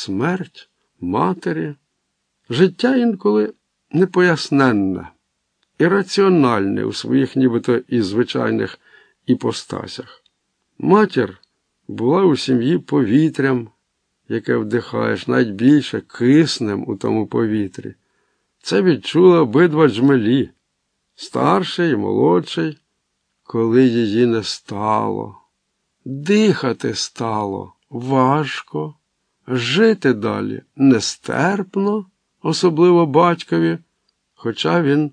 смерть матері, життя інколи непоясненне, ірраціональне у своїх нібито і звичайних іпостасях. Матір була у сім'ї повітрям, яке вдихаєш, навіть більше киснем у тому повітрі. Це відчули обидва джмелі, старший і молодший, коли її не стало. Дихати стало важко, жити далі нестерпно, особливо батькові, хоча він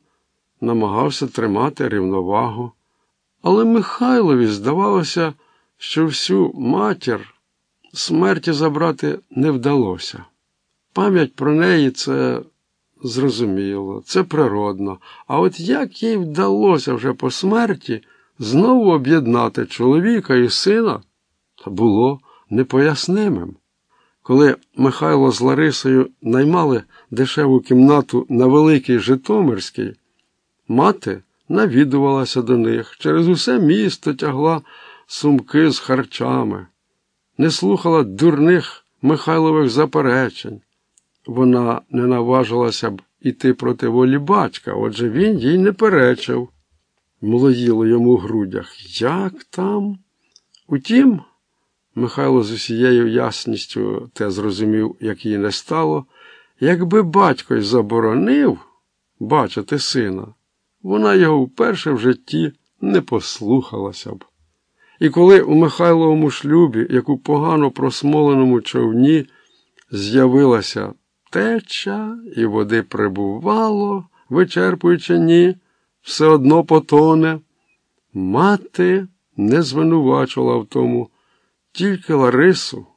намагався тримати рівновагу. Але Михайлові здавалося, що всю матір смерті забрати не вдалося. Пам'ять про неї це зрозуміло, це природно. А от як їй вдалося вже по смерті знову об'єднати чоловіка і сина, було непояснимим. Коли Михайло з Ларисою наймали дешеву кімнату на Великій Житомирській, мати навідувалася до них, через усе місто тягла сумки з харчами, не слухала дурних Михайлових заперечень. Вона не наважилася б іти проти волі батька, отже він їй не перечив. Млоїло йому в грудях. Як там? Утім, Михайло з усією ясністю те зрозумів, як їй не стало, якби батько й заборонив бачити сина, вона його вперше в житті не послухалася б. І коли у Михайловому шлюбі, як у погано просмоленому човні, з'явилася теча, і води прибувало, вичерпуючи ні, все одно потоне, мати не звинувачувала в тому тільки Ларису,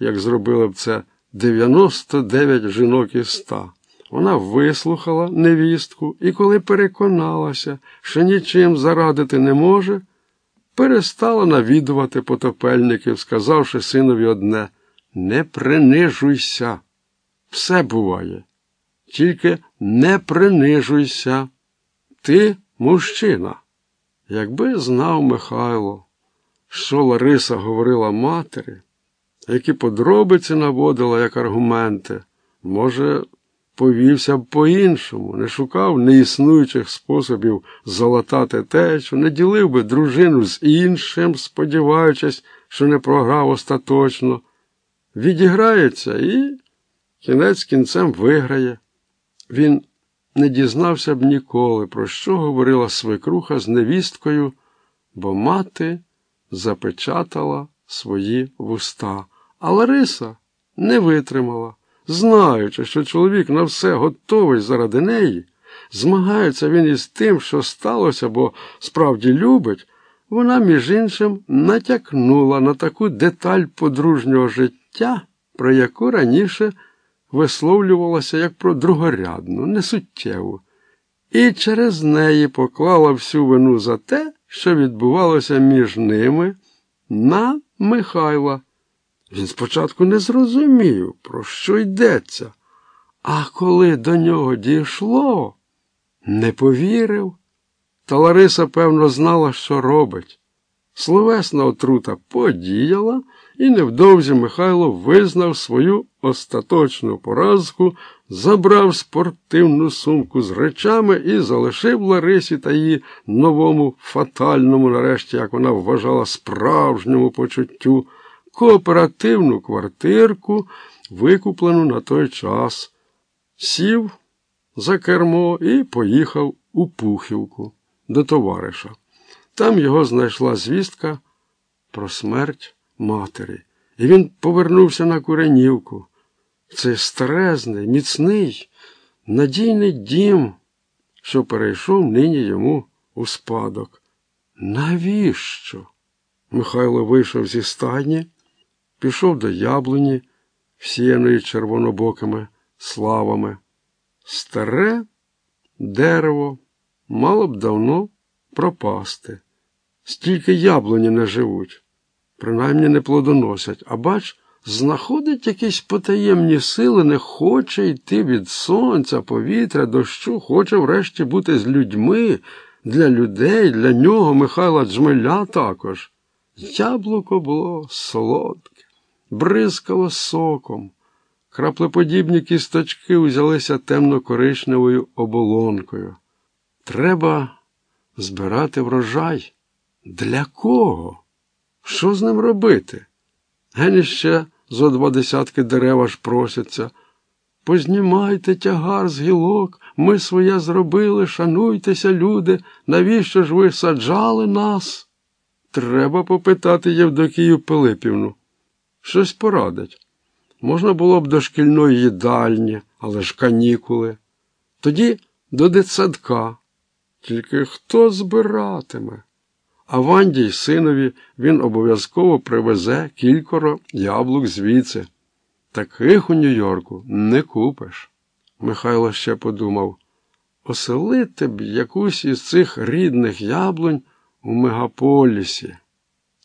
як зробили б це 99 жінок із ста. Вона вислухала невістку і, коли переконалася, що нічим зарадити не може, перестала навідувати потопельників, сказавши синові одне не принижуйся. Все буває. Тільки не принижуйся. Ти мужчина. Якби знав Михайло, що Лариса говорила матері, які подробиці наводила як аргументи, може, повівся б по-іншому, не шукав неіснуючих способів залатати течу, не ділив би дружину з іншим, сподіваючись, що не програв остаточно, відіграється і кінець кінцем виграє. Він не дізнався б ніколи, про що говорила свекруха з невісткою, бо мати запечатала свої вуста. А Лариса не витримала, знаючи, що чоловік на все готовий заради неї, змагається він із тим, що сталося, бо справді любить, вона, між іншим, натякнула на таку деталь подружнього життя, про яку раніше висловлювалася як про другорядну, несуттєву, і через неї поклала всю вину за те, що відбувалося між ними на Михайла. Він спочатку не зрозумів, про що йдеться, а коли до нього дійшло, не повірив. Та Лариса, певно, знала, що робить. Словесна отрута подіяла, і невдовзі Михайло визнав свою остаточну поразку, забрав спортивну сумку з речами і залишив Ларисі та її новому фатальному, нарешті, як вона вважала, справжньому почуттю, кооперативну квартирку, викуплену на той час. Сів за кермо і поїхав у Пухівку до товариша. Там його знайшла звістка про смерть матері, і він повернувся на Куренівку. Цей старезний, міцний, надійний дім, що перейшов нині йому у спадок. Навіщо? Михайло вийшов зі стайні, пішов до яблуні, всіяної червонобокими славами. Старе дерево мало б давно пропасти. Стільки яблуні не живуть, принаймні не плодоносять, а бач, знаходить якісь потаємні сили, не хоче йти від сонця, повітря, дощу, хоче врешті бути з людьми, для людей, для нього, Михайла Джмеля також. Яблуко було солодке, бризкало соком, Краплеподібні кісточки узялися темно-коричневою оболонкою. Треба збирати врожай. Для кого? Що з ним робити? Гені ще зо два десятки дерев аж просяться. Познімайте тягар з гілок, ми своє зробили, шануйтеся, люди, навіщо ж ви саджали нас? Треба попитати Євдокію Пилипівну. Щось порадить. Можна було б до шкільної їдальні, але ж канікули. Тоді до дитсадка. Тільки хто збиратиме? А Ванді й синові він обов'язково привезе кількоро яблук звідси. Таких у Нью-Йорку не купиш. Михайло ще подумав оселити б якусь із цих рідних яблунь у мегаполісі.